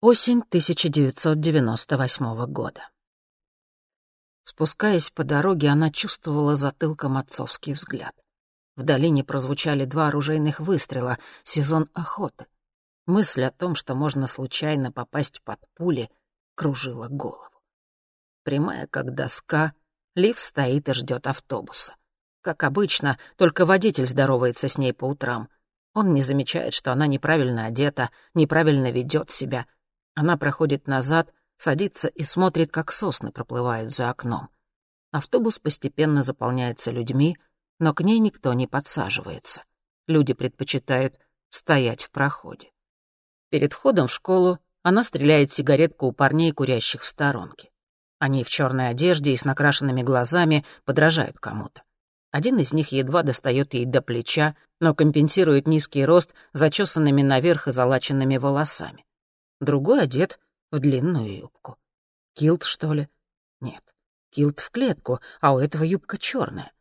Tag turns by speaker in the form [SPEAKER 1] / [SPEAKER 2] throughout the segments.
[SPEAKER 1] Осень 1998 года. Спускаясь по дороге, она чувствовала затылком отцовский взгляд. В долине прозвучали два оружейных выстрела, сезон охоты. Мысль о том, что можно случайно попасть под пули, кружила голову. Прямая как доска, Лив стоит и ждет автобуса. Как обычно, только водитель здоровается с ней по утрам. Он не замечает, что она неправильно одета, неправильно ведет себя — она проходит назад, садится и смотрит, как сосны проплывают за окном. Автобус постепенно заполняется людьми, но к ней никто не подсаживается. Люди предпочитают стоять в проходе. Перед входом в школу она стреляет сигаретку у парней, курящих в сторонке. Они в черной одежде и с накрашенными глазами подражают кому-то. Один из них едва достает ей до плеча, но компенсирует низкий рост зачесанными наверх и залаченными волосами другой одет в длинную юбку. Килт, что ли? Нет, килт в клетку, а у этого юбка черная.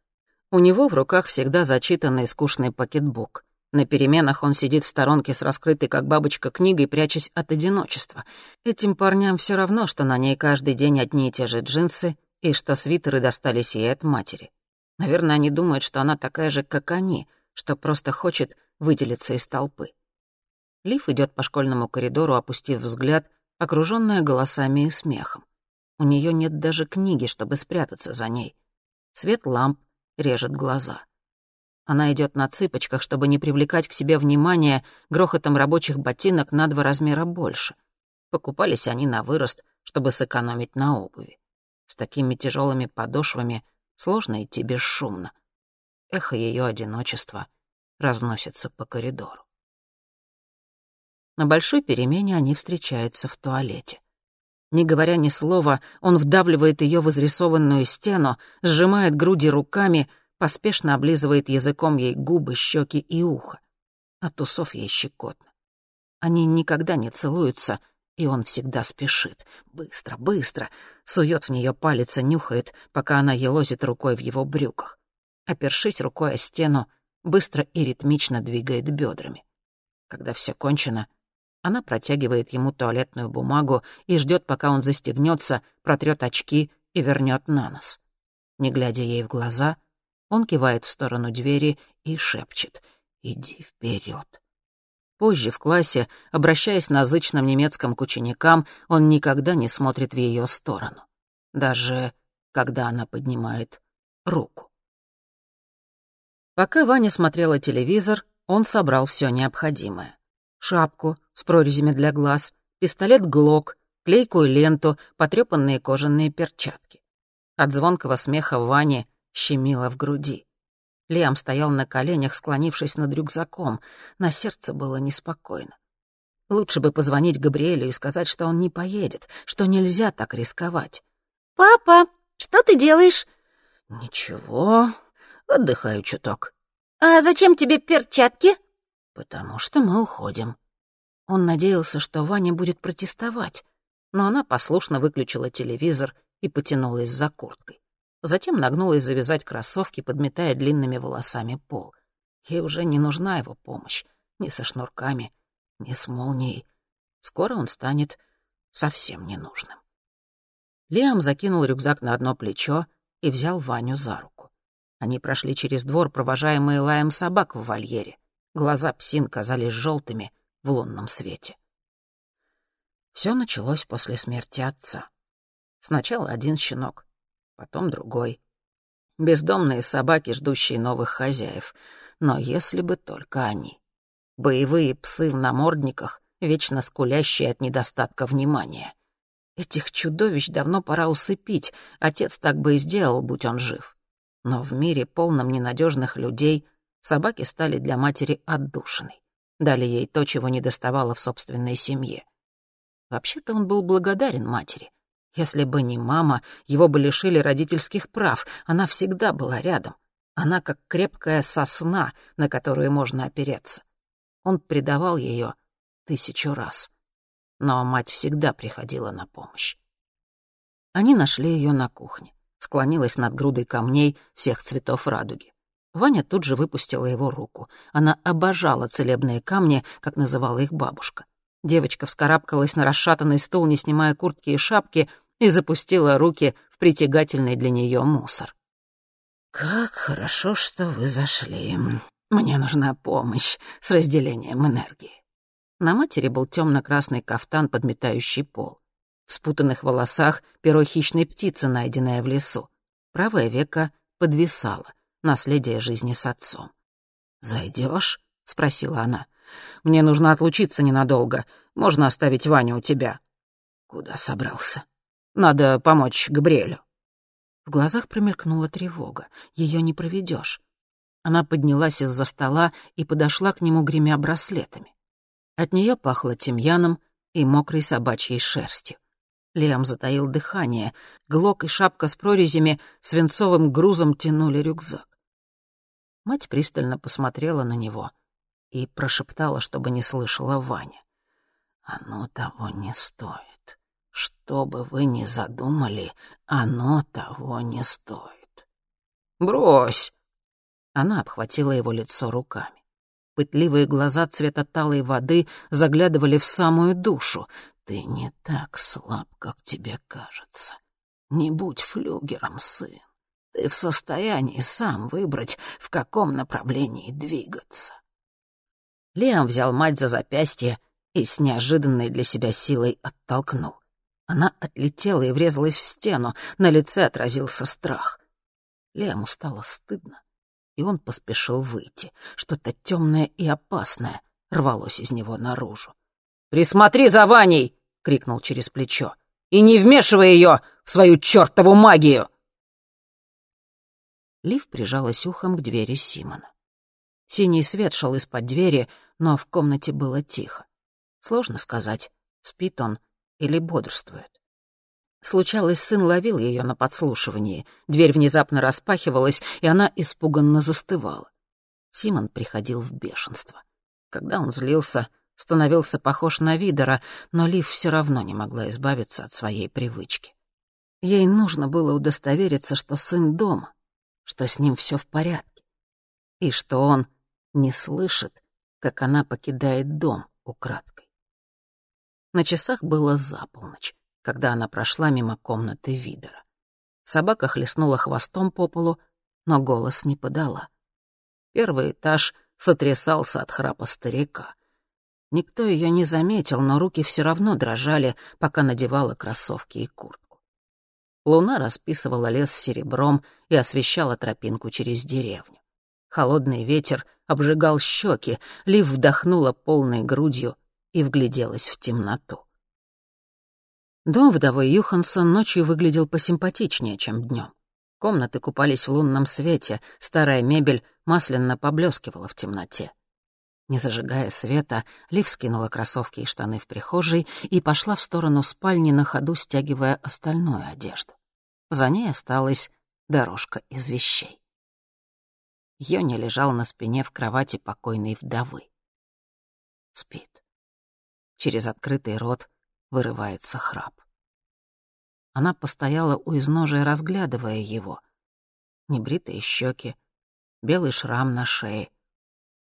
[SPEAKER 1] У него в руках всегда зачитанный скучный пакетбук. На переменах он сидит в сторонке с раскрытой, как бабочка, книгой, прячась от одиночества. Этим парням все равно, что на ней каждый день одни и те же джинсы, и что свитеры достались ей от матери. Наверное, они думают, что она такая же, как они, что просто хочет выделиться из толпы. Лив идет по школьному коридору, опустив взгляд, окруженная голосами и смехом. У нее нет даже книги, чтобы спрятаться за ней. Свет ламп режет глаза. Она идет на цыпочках, чтобы не привлекать к себе внимания грохотом рабочих ботинок на два размера больше. Покупались они на вырост, чтобы сэкономить на обуви. С такими тяжелыми подошвами сложно идти бесшумно. Эхо ее одиночества разносится по коридору. На большой перемене они встречаются в туалете. Не говоря ни слова, он вдавливает ее в изрисованную стену, сжимает груди руками, поспешно облизывает языком ей губы, щеки и ухо. От усов ей щекотно. Они никогда не целуются, и он всегда спешит. Быстро, быстро. Сует в нее палец и нюхает, пока она елозит рукой в его брюках. Опершись рукой о стену, быстро и ритмично двигает бедрами. Когда все кончено, она протягивает ему туалетную бумагу и ждет, пока он застегнется, протрет очки и вернет на нос. Не глядя ей в глаза, он кивает в сторону двери и шепчет «Иди вперед. Позже в классе, обращаясь на зычном немецком к ученикам, он никогда не смотрит в ее сторону. Даже когда она поднимает руку. Пока Ваня смотрела телевизор, он собрал все необходимое шапку с прорезями для глаз, пистолет «Глок», клейкую ленту, потрёпанные кожаные перчатки. От звонкого смеха Вани щемило в груди. Лиам стоял на коленях, склонившись над рюкзаком. На сердце было неспокойно. Лучше бы позвонить Габриэлю и сказать, что он не поедет, что нельзя так рисковать.
[SPEAKER 2] «Папа, что ты делаешь?»
[SPEAKER 1] «Ничего, отдыхаю чуток».
[SPEAKER 2] «А зачем тебе перчатки?»
[SPEAKER 1] «Потому что мы уходим». Он надеялся, что Ваня будет протестовать, но она послушно выключила телевизор и потянулась за курткой. Затем нагнулась завязать кроссовки, подметая длинными волосами пол. Ей уже не нужна его помощь, ни со шнурками, ни с молнией. Скоро он станет совсем ненужным. Лиам закинул рюкзак на одно плечо и взял Ваню за руку. Они прошли через двор, провожаемые лаем собак в вольере. Глаза псин казались желтыми в лунном свете. Все началось после смерти отца. Сначала один щенок, потом другой. Бездомные собаки, ждущие новых хозяев. Но если бы только они. Боевые псы в намордниках, вечно скулящие от недостатка внимания. Этих чудовищ давно пора усыпить, отец так бы и сделал, будь он жив. Но в мире, полном ненадежных людей, собаки стали для матери отдушиной. Дали ей то, чего не доставало в собственной семье. Вообще-то он был благодарен матери. Если бы не мама, его бы лишили родительских прав. Она всегда была рядом. Она как крепкая сосна, на которую можно опереться. Он предавал ее тысячу раз. Но мать всегда приходила на помощь. Они нашли ее на кухне. Склонилась над грудой камней всех цветов радуги. Ваня тут же выпустила его руку. Она обожала целебные камни, как называла их бабушка. Девочка вскарабкалась на расшатанный стул, не снимая куртки и шапки, и запустила руки в притягательный для нее мусор. «Как хорошо, что вы зашли. Мне нужна помощь с разделением энергии». На матери был темно-красный кафтан, подметающий пол. В спутанных волосах перо хищной птицы, найденное в лесу. Правое веко подвисало, наследие жизни с отцом. «Зайдешь?» — спросила она. «Мне нужно отлучиться ненадолго. Можно оставить Ваню у тебя». «Куда собрался?» «Надо помочь Габриэлю». В глазах промелькнула тревога. Ее не проведешь. Она поднялась из-за стола и подошла к нему, гремя браслетами. От нее пахло тимьяном и мокрой собачьей шерстью. Лиам затаил дыхание. Глок и шапка с прорезями свинцовым грузом тянули рюкзак. Мать пристально посмотрела на него и прошептала, чтобы не слышала Ваня. «Оно того не стоит. Что бы вы ни задумали, оно того не стоит». «Брось!» Она обхватила его лицо руками. Пытливые глаза цвета талой воды заглядывали в самую дуду. «Ты не так слаб, как тебе кажется. Не будь флюгером, сын. Ты в состоянии сам выбрать, в каком направлении двигаться». Лиам взял мать за запястье и с неожиданной для себя силой оттолкнул. Она отлетела и врезалась в стену, на лице отразился страх. Лиаму стало стыдно и он поспешил выйти. Что-то темное и опасное рвалось из него наружу. «Присмотри за Ваней!» — крикнул через плечо. «И не вмешивай ее в свою чертову магию!» Лив прижалась ухом к двери Симона. Синий свет шел из-под двери, но в комнате было тихо. Сложно сказать, спит он или бодрствует. Случалось, сын ловил ее на подслушивании. Дверь внезапно распахивалась, и она испуганно застывала. Симон приходил в бешенство. Когда он злился, становился похож на Видера, но Лив все равно не могла избавиться от своей привычки. Ей нужно было удостовериться, что сын дома, что с ним все в порядке, и что он не слышит, как она покидает дом украдкой. На часах было за полночь когда она прошла мимо комнаты Видера. Собака хлестнула хвостом по полу, но голос не подала. Первый этаж сотрясался от храпа старика. Никто ее не заметил, но руки все равно дрожали, пока надевала кроссовки и куртку. Луна расписывала лес серебром и освещала тропинку через деревню. Холодный ветер обжигал щеки, Лив вдохнула полной грудью и вгляделась в темноту. Дом вдовы Юхансон ночью выглядел посимпатичнее, чем днем. Комнаты купались в лунном свете, старая мебель масляно поблескивала в темноте. Не зажигая света, Лив скинула кроссовки и штаны в прихожей и пошла в сторону спальни на ходу, стягивая остальную одежду. За ней осталась дорожка из вещей. Йоня лежал на спине в кровати покойной вдовы. Спит. Через открытый рот вырывается храп. Она постояла у изножия, разглядывая его. Небритые щеки, белый шрам на шее.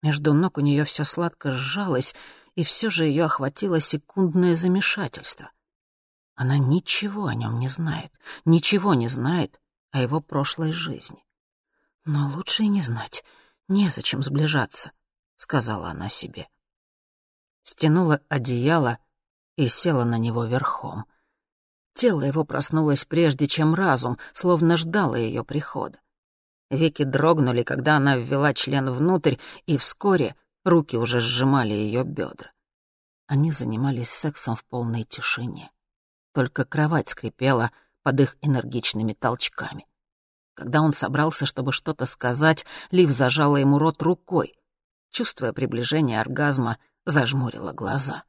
[SPEAKER 1] Между ног у нее все сладко сжалось, и все же ее охватило секундное замешательство. Она ничего о нем не знает, ничего не знает о его прошлой жизни. Но лучше и не знать, незачем сближаться, — сказала она себе. Стянула одеяло и села на него верхом. Тело его проснулось прежде, чем разум, словно ждало ее прихода. Веки дрогнули, когда она ввела член внутрь, и вскоре руки уже сжимали ее бедра. Они занимались сексом в полной тишине. Только кровать скрипела под их энергичными толчками. Когда он собрался, чтобы что-то сказать, Лив зажала ему рот рукой. Чувствуя приближение оргазма, зажмурила глаза.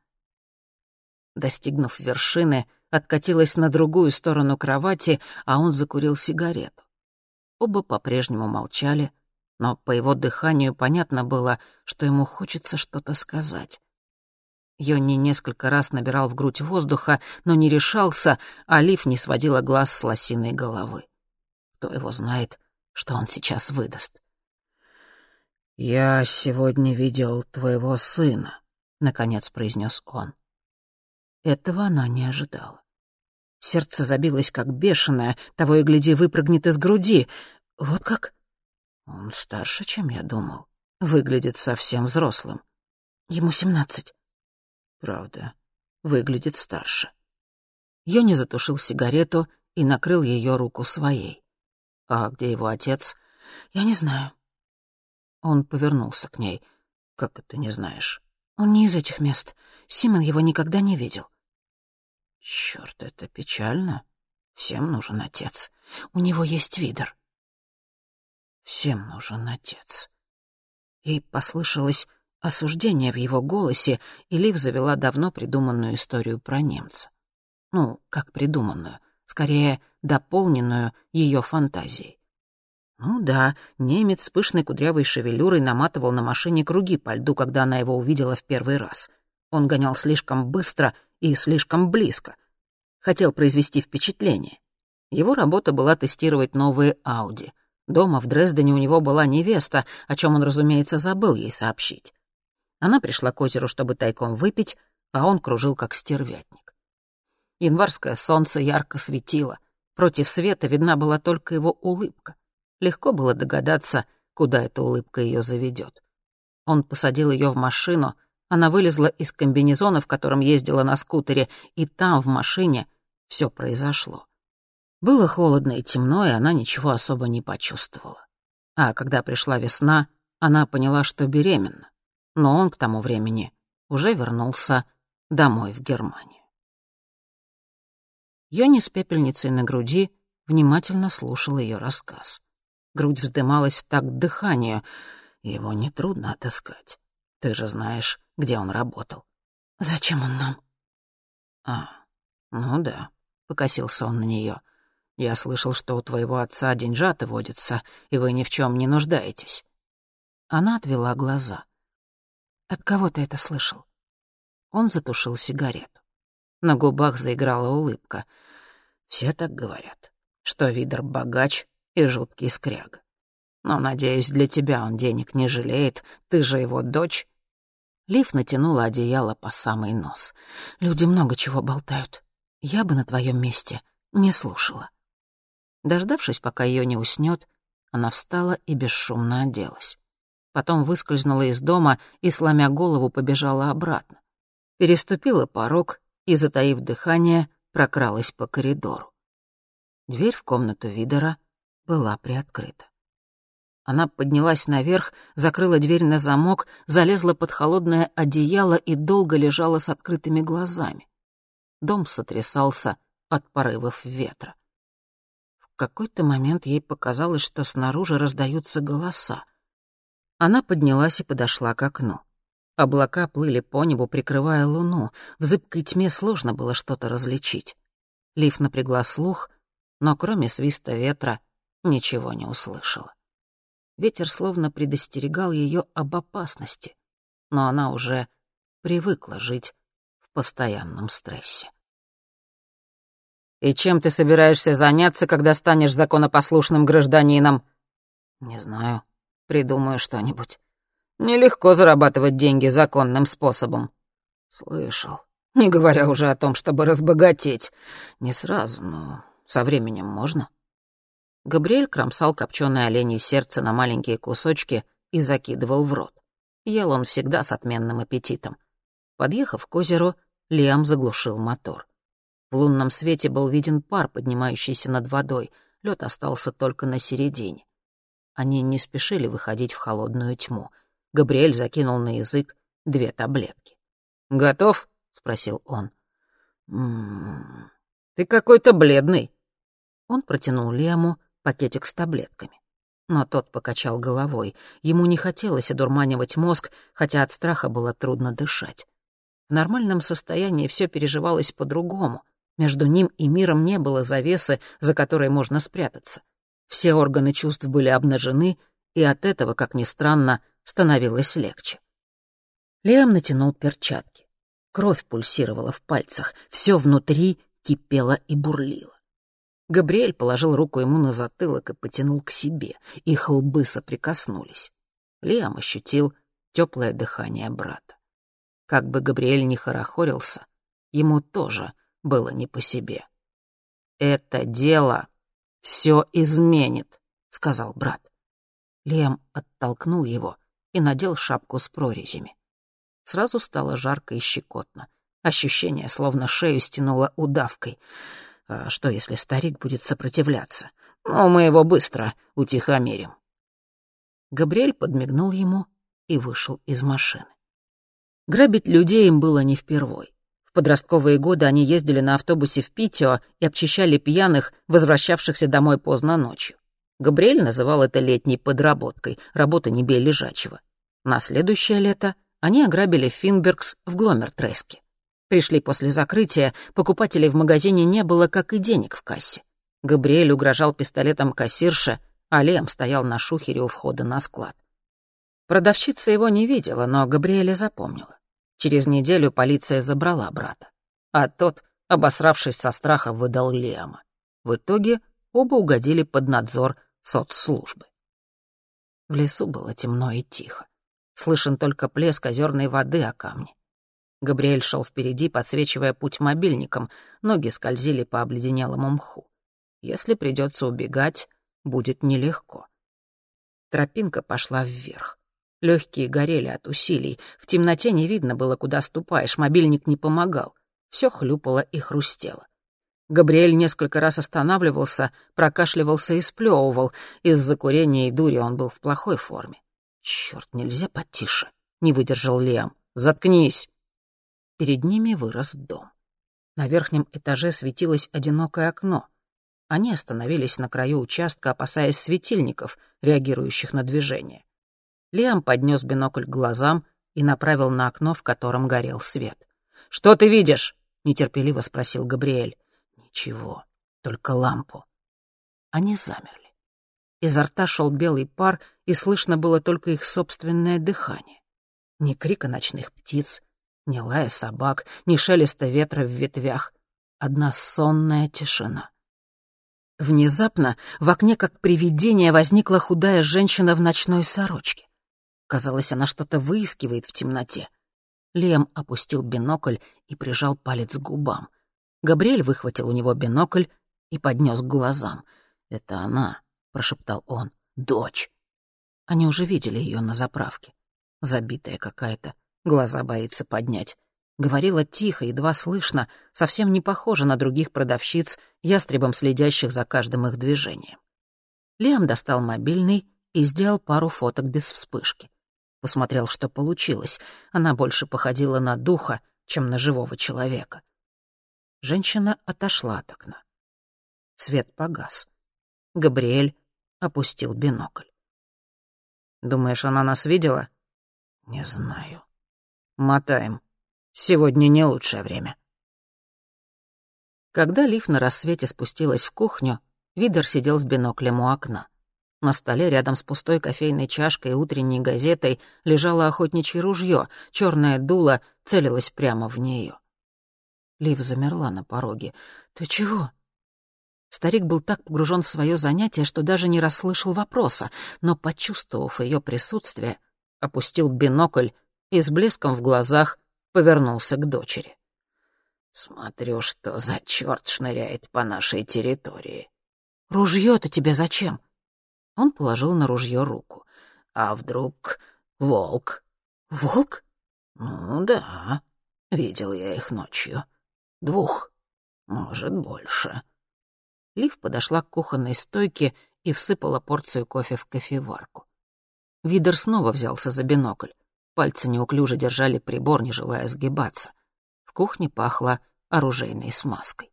[SPEAKER 1] Достигнув вершины, откатилась на другую сторону кровати, а он закурил сигарету. Оба по-прежнему молчали, но по его дыханию понятно было, что ему хочется что-то сказать. Йонни несколько раз набирал в грудь воздуха, но не решался, а Лив не сводила глаз с лосиной головы. Кто его знает, что он сейчас выдаст. «Я сегодня видел твоего сына», — наконец произнес он. Этого она не ожидала. Сердце забилось как бешеное, того и гляди выпрыгнет из груди. Вот как? Он старше, чем я думал. Выглядит совсем взрослым. Ему семнадцать. Правда, выглядит старше. Йони затушил сигарету и накрыл ее руку своей. А где его отец? Я не знаю. Он повернулся к ней. Как это не знаешь? Он не из этих мест. Симон его никогда не видел. Черт, это печально. Всем нужен отец. У него есть видер. Всем нужен отец. Ей послышалось осуждение в его голосе, и Лив завела давно придуманную историю про немца. Ну, как придуманную, скорее дополненную ее фантазией. Ну да, немец с пышной кудрявой шевелюрой наматывал на машине круги по льду, когда она его увидела в первый раз. Он гонял слишком быстро и слишком близко. Хотел произвести впечатление. Его работа была тестировать новые Ауди. Дома в Дрездене у него была невеста, о чем он, разумеется, забыл ей сообщить. Она пришла к озеру, чтобы тайком выпить, а он кружил как стервятник. Январское солнце ярко светило. Против света видна была только его улыбка. Легко было догадаться, куда эта улыбка ее заведет. Он посадил ее в машину, она вылезла из комбинезона, в котором ездила на скутере, и там, в машине, все произошло. Было холодно и темно, и она ничего особо не почувствовала. А когда пришла весна, она поняла, что беременна. Но он к тому времени уже вернулся домой в Германию. Йони с пепельницей на груди внимательно слушал ее рассказ. Грудь вздымалась в такт дыханию. Его нетрудно отыскать. Ты же знаешь, где он работал. Зачем он нам? А, ну да, покосился он на нее. Я слышал, что у твоего отца деньжата водятся, и вы ни в чем не нуждаетесь. Она отвела глаза. От кого ты это слышал? Он затушил сигарету. На губах заиграла улыбка. Все так говорят, что Видер богач и жуткий скряга. Но, надеюсь, для тебя он денег не жалеет, ты же его дочь. Лив натянула одеяло по самый нос. Люди много чего болтают. Я бы на твоем месте не слушала. Дождавшись, пока ее не уснет, она встала и бесшумно оделась. Потом выскользнула из дома и, сломя голову, побежала обратно. Переступила порог и, затаив дыхание, прокралась по коридору. Дверь в комнату Видера была приоткрыта. Она поднялась наверх, закрыла дверь на замок, залезла под холодное одеяло и долго лежала с открытыми глазами. Дом сотрясался от порывов ветра. В какой-то момент ей показалось, что снаружи раздаются голоса. Она поднялась и подошла к окну. Облака плыли по небу, прикрывая луну. В зыбкой тьме сложно было что-то различить. Лив напрягла слух, но кроме свиста ветра ничего не услышала. Ветер словно предостерегал ее об опасности, но она уже привыкла жить в постоянном стрессе. «И чем ты собираешься заняться, когда станешь законопослушным гражданином?» «Не знаю. Придумаю что-нибудь. Нелегко зарабатывать деньги законным способом». «Слышал. Не говоря уже о том, чтобы разбогатеть. Не сразу, но со временем можно». Габриэль кромсал копченое оленье сердце на маленькие кусочки и закидывал в рот. Ел он всегда с отменным аппетитом. Подъехав к озеру, Лиам заглушил мотор. В лунном свете был виден пар, поднимающийся над водой. Лед остался только на середине. Они не спешили выходить в холодную тьму. Габриэль закинул на язык две таблетки. «Готов?» — спросил он. «М-м-м, ты какой-то бледный». Он протянул Лиаму пакетик с таблетками. Но тот покачал головой. Ему не хотелось одурманивать мозг, хотя от страха было трудно дышать. В нормальном состоянии все переживалось по-другому. Между ним и миром не было завесы, за которой можно спрятаться. Все органы чувств были обнажены, и от этого, как ни странно, становилось легче. Лиам натянул перчатки. Кровь пульсировала в пальцах, все внутри кипело и бурлило. Габриэль положил руку ему на затылок и потянул к себе. Их лбы соприкоснулись. Лиам ощутил теплое дыхание брата. Как бы Габриэль ни хорохорился, Ему тоже было не по себе. «Это дело все изменит», — сказал брат. Лем оттолкнул его и надел шапку с прорезями. Сразу стало жарко и щекотно. Ощущение, словно шею стянуло удавкой. А что, если старик будет сопротивляться? Ну, мы его быстро утихомирим. Габриэль подмигнул ему и вышел из машины. Грабить людей им было не впервой. Подростковые годы они ездили на автобусе в Питео и обчищали пьяных, возвращавшихся домой поздно ночью. Габриэль называл это летней подработкой, работа не бей лежачего. На следующее лето они ограбили Финбергс в Гломертреске. Пришли после закрытия, покупателей в магазине не было, как и денег в кассе. Габриэль угрожал пистолетом кассирше, а Лем стоял на шухере у входа на склад. Продавщица его не видела, но Габриэля запомнила. Через неделю полиция забрала брата. А тот, обосравшись со страха, выдал Лема. В итоге оба угодили под надзор соцслужбы. В лесу было темно и тихо. Слышен только плеск озерной воды о камне. Габриэль шел впереди, подсвечивая путь мобильником, ноги скользили по обледенелому мху. Если придется убегать, будет нелегко. Тропинка пошла вверх. Легкие горели от усилий. В темноте не видно было, куда ступаешь, мобильник не помогал. Все хлюпало и хрустело. Габриэль несколько раз останавливался, прокашливался и сплевывал. Из-за курения и дури он был в плохой форме. Черт, нельзя потише, не выдержал Лиам. Заткнись. Перед ними вырос дом. На верхнем этаже светилось одинокое окно. Они остановились на краю участка, опасаясь светильников, реагирующих на движение. Лиам поднес бинокль к глазам и направил на окно, в котором горел свет. «Что ты видишь?» — нетерпеливо спросил Габриэль. «Ничего, только лампу». Они замерли. Изо рта шел белый пар, и слышно было только их собственное дыхание. Ни крика ночных птиц, ни лая собак, ни шелеста ветра в ветвях. Одна сонная тишина. Внезапно в окне, как привидение, возникла худая женщина в ночной сорочке. Казалось, она что-то выискивает в темноте. Лем опустил бинокль и прижал палец к губам. Габриэль выхватил у него бинокль и поднес к глазам. «Это она», — прошептал он. «Дочь». Они уже видели ее на заправке. Забитая какая-то, глаза боится поднять. Говорила тихо, едва слышно, совсем не похожа на других продавщиц, ястребом следящих за каждым их движением. Лиам достал мобильный и сделал пару фоток без вспышки. Посмотрел, что получилось. Она больше походила на духа, чем на живого человека. Женщина отошла от окна. Свет погас. Габриэль опустил бинокль. «Думаешь, она нас видела?» «Не знаю». «Мотаем. Сегодня не лучшее время». Когда Лив на рассвете спустилась в кухню, Видер сидел с биноклем у окна. На столе рядом с пустой кофейной чашкой и утренней газетой лежало охотничье ружье, черное дуло целилось прямо в нее. Лив замерла на пороге. «Ты чего?» Старик был так погружен в свое занятие, что даже не расслышал вопроса, но, почувствовав ее присутствие, опустил бинокль и с блеском в глазах повернулся к дочери. «Смотрю, что за черт шныряет по нашей территории». «Ружье-то тебе зачем?» Он положил на ружье руку. «А вдруг волк?» «Волк?» «Ну да, видел я их ночью. Двух, может, больше». Лив подошла к кухонной стойке и всыпала порцию кофе в кофеварку. Видер снова взялся за бинокль. Пальцы неуклюже держали прибор, не желая сгибаться. В кухне пахло оружейной смазкой.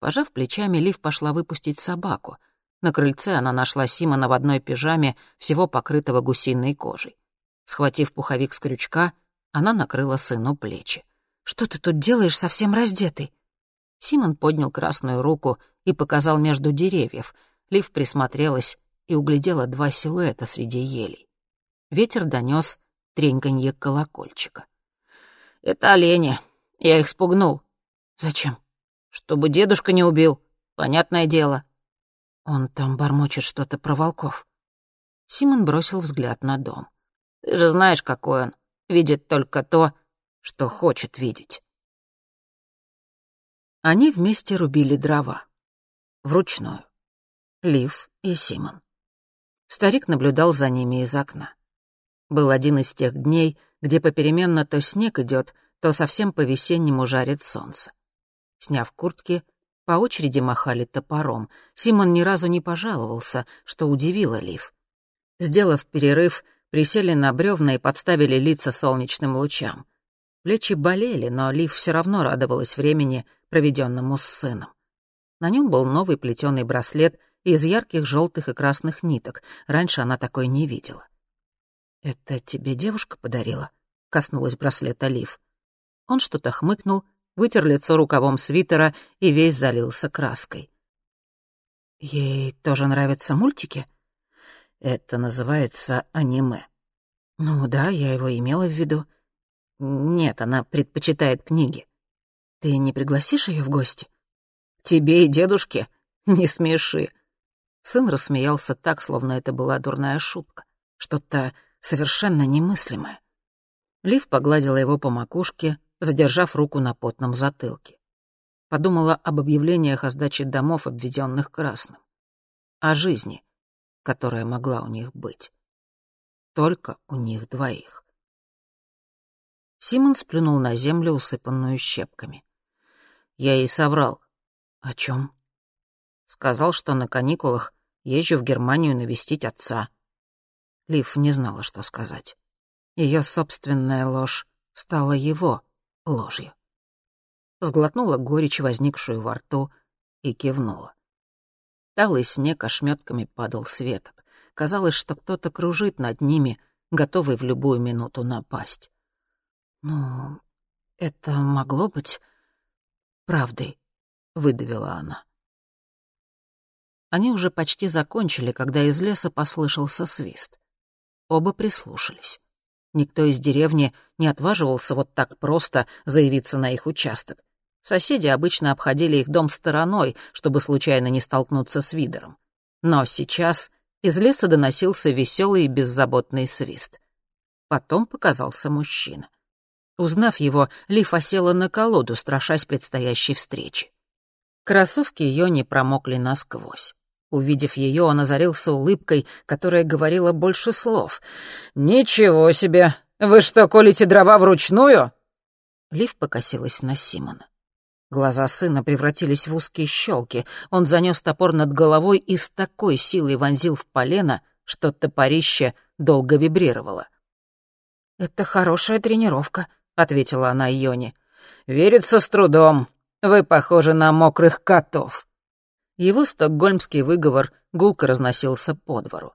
[SPEAKER 1] Пожав плечами, Лив пошла выпустить собаку — на крыльце она нашла Симона в одной пижаме, всего покрытого гусиной кожей. Схватив пуховик с крючка, она накрыла сыну плечи. «Что ты тут делаешь, совсем раздетый?» Симон поднял красную руку и показал между деревьев. Лив присмотрелась и углядела два силуэта среди елей. Ветер донес треньканье колокольчика. «Это олени. Я их спугнул». «Зачем?» «Чтобы дедушка не убил. Понятное дело». Он там бормочет что-то про волков. Симон бросил взгляд на дом. «Ты же знаешь, какой он. Видит только то, что хочет видеть». Они вместе рубили дрова. Вручную. Лив и Симон. Старик наблюдал за ними из окна. Был один из тех дней, где попеременно то снег идет, то совсем по-весеннему жарит солнце. Сняв куртки, по очереди махали топором. Симон ни разу не пожаловался, что удивило Лив. Сделав перерыв, присели на бревна и подставили лица солнечным лучам. Плечи болели, но Лив все равно радовалась времени, проведенному с сыном. На нем был новый плетеный браслет из ярких желтых и красных ниток. Раньше она такой не видела. «Это тебе девушка подарила?» — коснулась браслета Лив. Он что-то хмыкнул, вытер лицо рукавом свитера и весь залился краской. «Ей тоже нравятся мультики?» «Это называется аниме». «Ну да, я его имела в виду». «Нет, она предпочитает книги». «Ты не пригласишь ее в гости?» «Тебе и дедушке? Не смеши». Сын рассмеялся так, словно это была дурная шутка. Что-то совершенно немыслимое. Лив погладила его по макушке, задержав руку на потном затылке. Подумала об объявлениях о сдаче домов, обведенных красным. О жизни, которая могла у них быть. Только у них двоих. Симон сплюнул на землю, усыпанную щепками. Я ей соврал. О чем? Сказал, что на каникулах езжу в Германию навестить отца. Лив не знала, что сказать. Ее собственная ложь стала его ложью. Сглотнула горечь, возникшую во рту, и кивнула. Талый снег ошметками падал с веток. Казалось, что кто-то кружит над ними, готовый в любую минуту напасть. «Ну, это могло быть правдой», — выдавила она. Они уже почти закончили, когда из леса послышался свист. Оба прислушались. Никто из деревни не отваживался вот так просто заявиться на их участок. Соседи обычно обходили их дом стороной, чтобы случайно не столкнуться с Видером. Но сейчас из леса доносился веселый и беззаботный свист. Потом показался мужчина. Узнав его, Лиф осела на колоду, страшась предстоящей встречи. Кроссовки ее не промокли насквозь. Увидев ее, он озарился улыбкой, которая говорила больше слов. «Ничего себе! Вы что, колите дрова вручную?» Лив покосилась на Симона. Глаза сына превратились в узкие щелки. Он занес топор над головой и с такой силой вонзил в полено, что топорище долго вибрировало. «Это хорошая тренировка», — ответила она Йоне. «Верится с трудом. Вы похожи на мокрых котов». Его стокгольмский выговор гулко разносился по двору.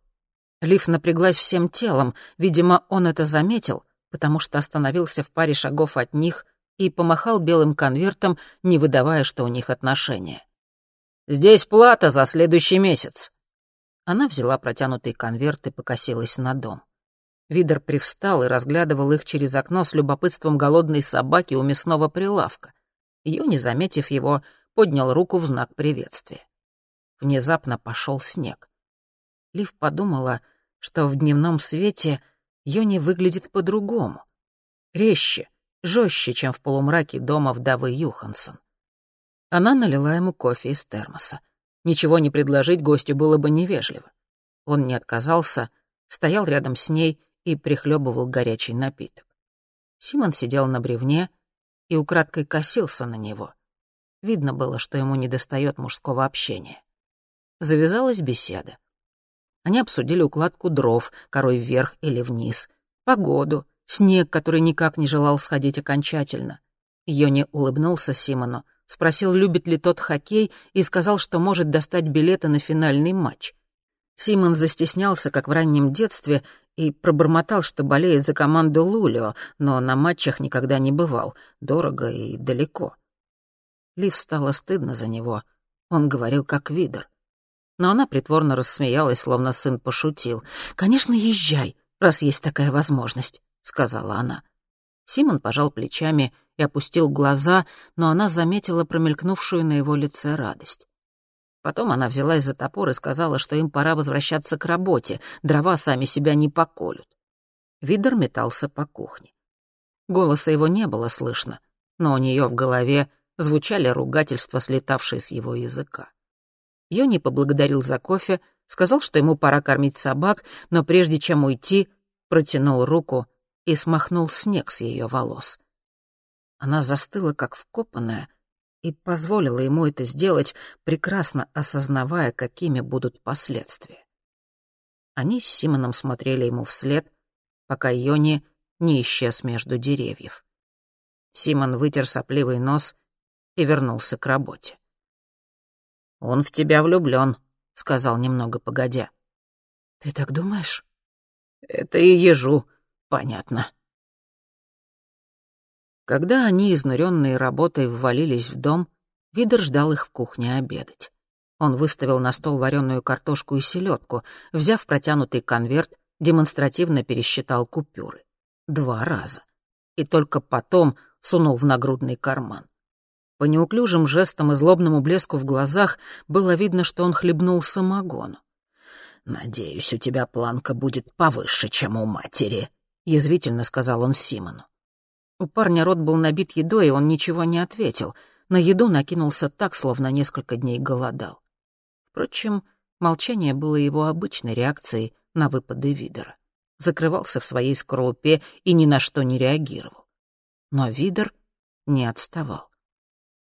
[SPEAKER 1] Лив напряглась всем телом, видимо, он это заметил, потому что остановился в паре шагов от них и помахал белым конвертом, не выдавая, что у них отношения. «Здесь плата за следующий месяц». Она взяла протянутый конверт и покосилась на дом. Видер привстал и разглядывал их через окно с любопытством голодной собаки у мясного прилавка. Ее, не заметив его, поднял руку в знак приветствия. Внезапно пошел снег. Лив подумала, что в дневном свете Йони выглядит по-другому. Резче, жестче, чем в полумраке дома вдовы Юхансон. Она налила ему кофе из термоса. Ничего не предложить гостю было бы невежливо. Он не отказался, стоял рядом с ней и прихлебывал горячий напиток. Симон сидел на бревне и украдкой косился на него. Видно было, что ему недостает мужского общения завязалась беседа. Они обсудили укладку дров, корой вверх или вниз, погоду, снег, который никак не желал сходить окончательно. Йони улыбнулся Симону, спросил, любит ли тот хоккей, и сказал, что может достать билеты на финальный матч. Симон застеснялся, как в раннем детстве, и пробормотал, что болеет за команду Лулио, но на матчах никогда не бывал, дорого и далеко. Лив стало стыдно за него. Он говорил как видер но она притворно рассмеялась, словно сын пошутил. «Конечно, езжай, раз есть такая возможность», — сказала она. Симон пожал плечами и опустил глаза, но она заметила промелькнувшую на его лице радость. Потом она взялась за топор и сказала, что им пора возвращаться к работе, дрова сами себя не поколют. Видер метался по кухне. Голоса его не было слышно, но у нее в голове звучали ругательства, слетавшие с его языка. Йони поблагодарил за кофе, сказал, что ему пора кормить собак, но прежде чем уйти, протянул руку и смахнул снег с ее волос. Она застыла, как вкопанная, и позволила ему это сделать, прекрасно осознавая, какими будут последствия. Они с Симоном смотрели ему вслед, пока Йони не исчез между деревьев. Симон вытер сопливый нос и вернулся к работе. «Он в тебя влюблён», — сказал немного погодя.
[SPEAKER 2] «Ты так думаешь?»
[SPEAKER 1] «Это и ежу, понятно». Когда они, изнуренные работой, ввалились в дом, Видер ждал их в кухне обедать. Он выставил на стол вареную картошку и селедку, взяв протянутый конверт, демонстративно пересчитал купюры. Два раза. И только потом сунул в нагрудный карман. По неуклюжим жестам и злобному блеску в глазах было видно, что он хлебнул самогону. «Надеюсь, у тебя планка будет повыше, чем у матери», — язвительно сказал он Симону. У парня рот был набит едой, и он ничего не ответил. На еду накинулся так, словно несколько дней голодал. Впрочем, молчание было его обычной реакцией на выпады Видера. Закрывался в своей скорлупе и ни на что не реагировал. Но Видер не отставал.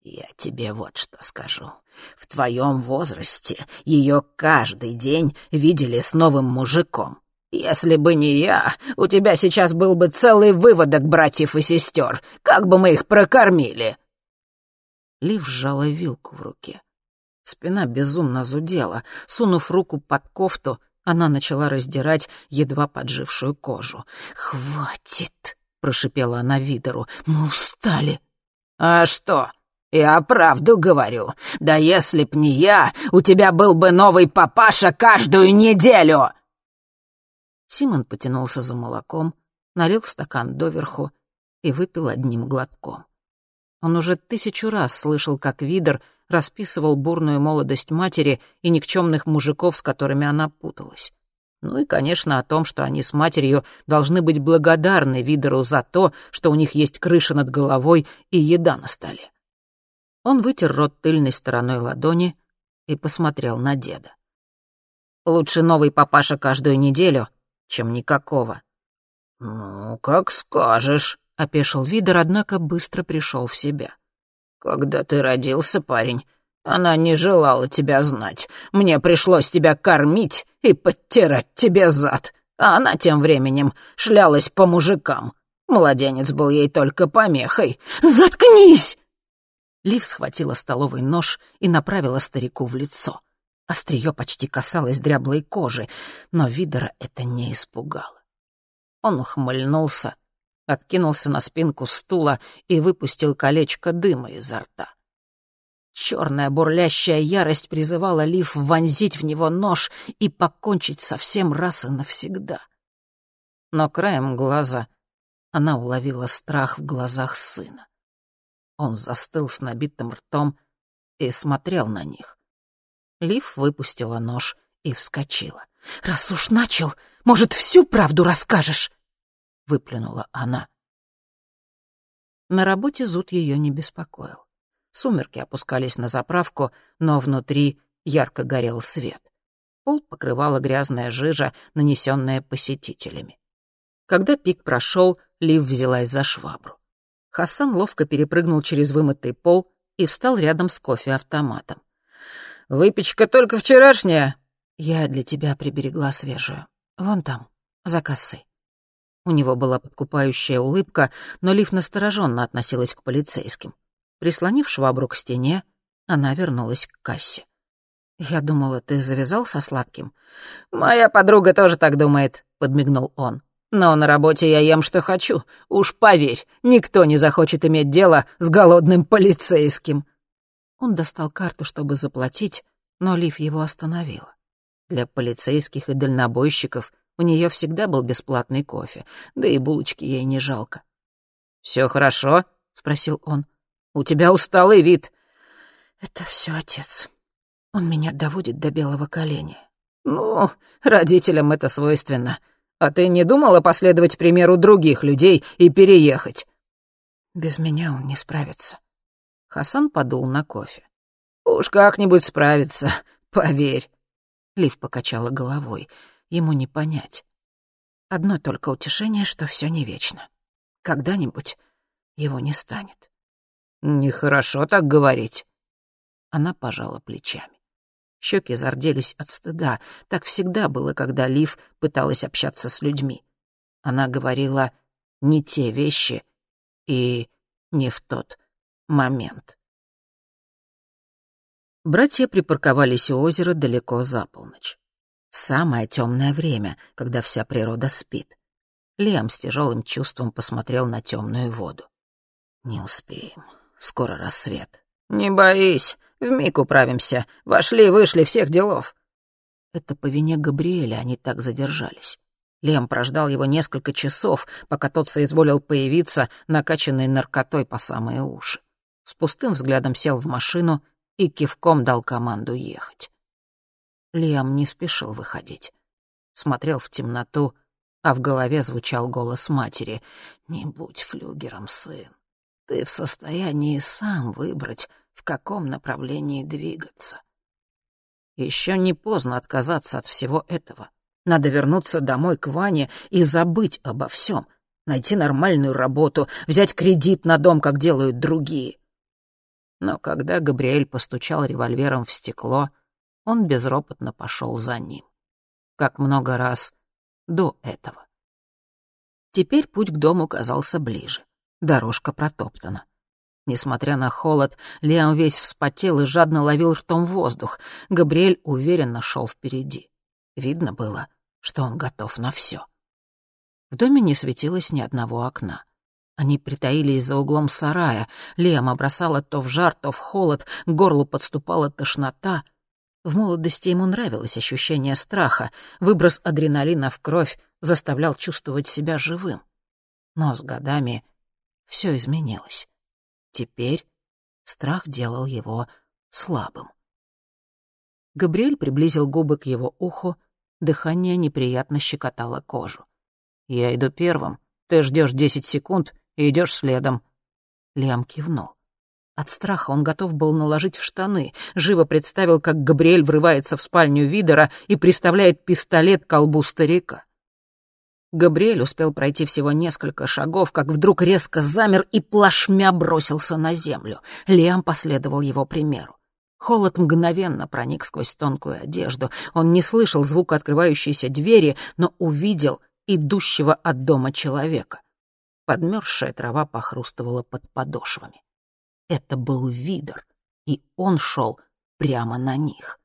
[SPEAKER 1] «Я тебе вот что скажу. В твоем возрасте ее каждый день видели с новым мужиком. Если бы не я, у тебя сейчас был бы целый выводок братьев и сестер. Как бы мы их прокормили?» Лив сжала вилку в руке. Спина безумно зудела. Сунув руку под кофту, она начала раздирать едва поджившую кожу. «Хватит!» — прошипела она Видеру. «Мы устали!» «А что? Я правду говорю. Да если б не я, у тебя был бы новый папаша каждую неделю!» Симон потянулся за молоком, налил стакан доверху и выпил одним глотком. Он уже тысячу раз слышал, как Видер расписывал бурную молодость матери и никчемных мужиков, с которыми она путалась. Ну и, конечно, о том, что они с матерью должны быть благодарны Видеру за то, что у них есть крыша над головой и еда на столе. Он вытер рот тыльной стороной ладони и посмотрел на деда. «Лучше новый папаша каждую неделю, чем никакого. «Ну, как скажешь», — опешил Видер, однако быстро пришел в себя. «Когда ты родился, парень, она не желала тебя знать. Мне пришлось тебя кормить и подтирать тебе зад, а она тем временем шлялась по мужикам. Младенец был ей только помехой. «Заткнись!» Лив схватила столовый нож и направила старику в лицо. Остриё почти касалось дряблой кожи, но Видера это не испугало. Он ухмыльнулся, откинулся на спинку стула и выпустил колечко дыма изо рта. Черная бурлящая ярость призывала Лив вонзить в него нож и покончить совсем раз и навсегда. Но краем глаза она уловила страх в глазах сына. Он застыл с набитым ртом и смотрел на них. Лив выпустила нож и вскочила. «Раз уж начал, может, всю правду расскажешь?» — выплюнула она. На работе зуд ее не беспокоил. Сумерки опускались на заправку, но внутри ярко горел свет. Пол покрывала грязная жижа, нанесенная посетителями. Когда пик прошел, Лив взялась за швабру. Хасан ловко перепрыгнул через вымытый пол и встал рядом с кофе-автоматом. Выпечка только вчерашняя». «Я для тебя приберегла свежую. Вон там, за кассой». У него была подкупающая улыбка, но Лив настороженно относилась к полицейским. Прислонив швабру к стене, она вернулась к кассе. «Я думала, ты завязал со сладким?» «Моя подруга тоже так думает», — подмигнул он. «Но на работе я ем, что хочу. Уж поверь, никто не захочет иметь дело с голодным полицейским». Он достал карту, чтобы заплатить, но Лив его остановила. Для полицейских и дальнобойщиков у нее всегда был бесплатный кофе, да и булочки ей не жалко. Все хорошо?» — спросил он. «У тебя усталый вид». «Это все отец. Он меня доводит до белого коленя». «Ну, родителям это свойственно. А ты не думала последовать примеру других людей и переехать?» «Без меня он не справится». Хасан подул на кофе.
[SPEAKER 2] «Уж как-нибудь справится, поверь».
[SPEAKER 1] Лив покачала головой. Ему не понять. Одно только утешение, что все не вечно. Когда-нибудь его не станет.
[SPEAKER 2] «Нехорошо так говорить».
[SPEAKER 1] Она пожала плечами. Щеки зарделись от стыда. Так всегда было, когда Лив пыталась общаться с людьми. Она говорила не те вещи и не в тот момент. Братья припарковались у озера далеко за полночь. Самое темное время, когда вся природа спит. Лиам с тяжелым чувством посмотрел на темную воду. «Не успеем. Скоро рассвет».
[SPEAKER 2] «Не боись. Вмиг управимся. Вошли-вышли всех делов».
[SPEAKER 1] Это по вине Габриэля они так задержались. Лем прождал его несколько часов, пока тот соизволил появиться, накачанный наркотой по самые уши. С пустым взглядом сел в машину и кивком дал команду ехать. Лиам не спешил выходить. Смотрел в темноту, а в голове звучал голос матери. «Не будь флюгером, сын. Ты в состоянии сам выбрать, в каком направлении двигаться. Еще не поздно отказаться от всего этого. Надо вернуться домой к Ване и забыть обо всем, найти нормальную работу, взять кредит на дом, как делают другие. Но когда Габриэль постучал револьвером в стекло, он безропотно пошел за ним. Как много раз до этого. Теперь путь к дому казался ближе. Дорожка протоптана. Несмотря на холод, Лиам весь вспотел и жадно ловил ртом воздух. Габриэль уверенно шел впереди. Видно было, что он готов на все. В доме не светилось ни одного окна. Они притаились за углом сарая. Лиам бросала то в жар, то в холод, к горлу подступала тошнота. В молодости ему нравилось ощущение страха. Выброс адреналина в кровь заставлял чувствовать себя живым. Но с годами все изменилось. Теперь страх делал его слабым. Габриэль приблизил губы к его уху, дыхание неприятно щекотало кожу. «Я иду первым, ты ждешь десять секунд и идешь следом». Лиам кивнул. От страха он готов был наложить в штаны, живо представил, как Габриэль врывается в спальню Видера и приставляет пистолет к колбу старика. Габриэль успел пройти всего несколько шагов, как вдруг резко замер и плашмя бросился на землю. Лиам последовал его примеру. Холод мгновенно проник сквозь тонкую одежду. Он не слышал звука открывающейся двери, но увидел идущего от дома человека. Подмерзшая трава похрустывала под подошвами. Это был Видер, и он шел прямо на них.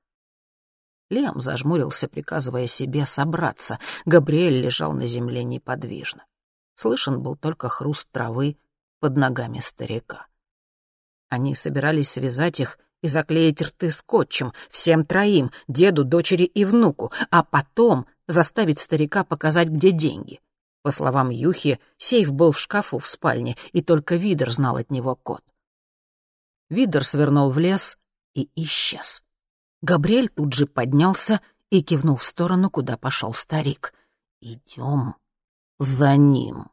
[SPEAKER 1] Лем зажмурился, приказывая себе собраться. Габриэль лежал на земле неподвижно. Слышен был только хруст травы под ногами старика. Они собирались связать их и заклеить рты скотчем, всем троим, деду, дочери и внуку, а потом заставить старика показать, где деньги. По словам Юхи, сейф был в шкафу в спальне, и только Видер знал от него код. Видер свернул в лес и исчез. Габриэль тут же поднялся и кивнул в сторону, куда пошел старик. «Идем за ним».